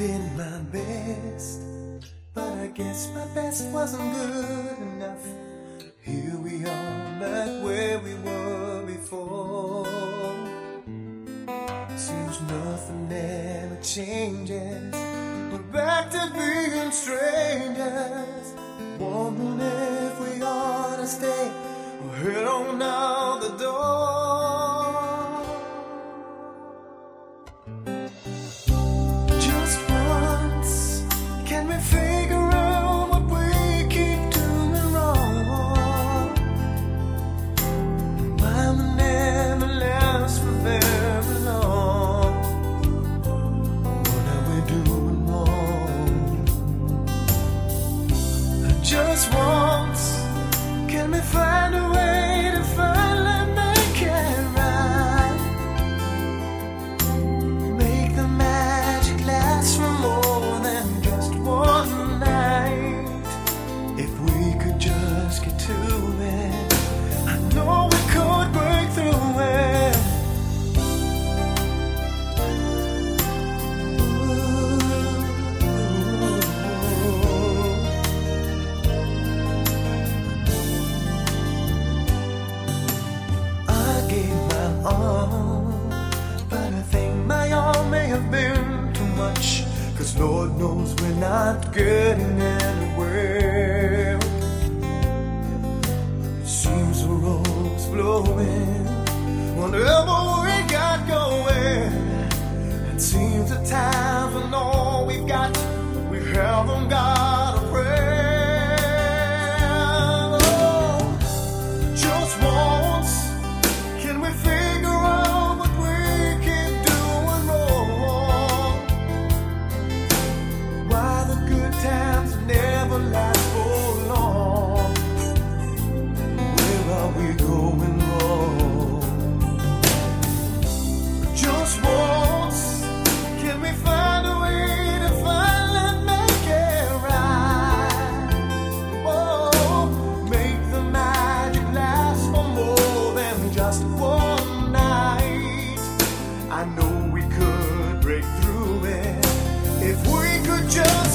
did my best, but I guess my best wasn't good enough. Here we are, back where we were before. Seems nothing ever changes. We're back to being strangers. Wondering if we ought to stay or head on out the door. Wrong? But I think my all may have been too much. Cause Lord knows we're not getting anywhere. It seems the road's blowing whenever we got going. It seems the times when all we've got, we haven't got break through it. If we could just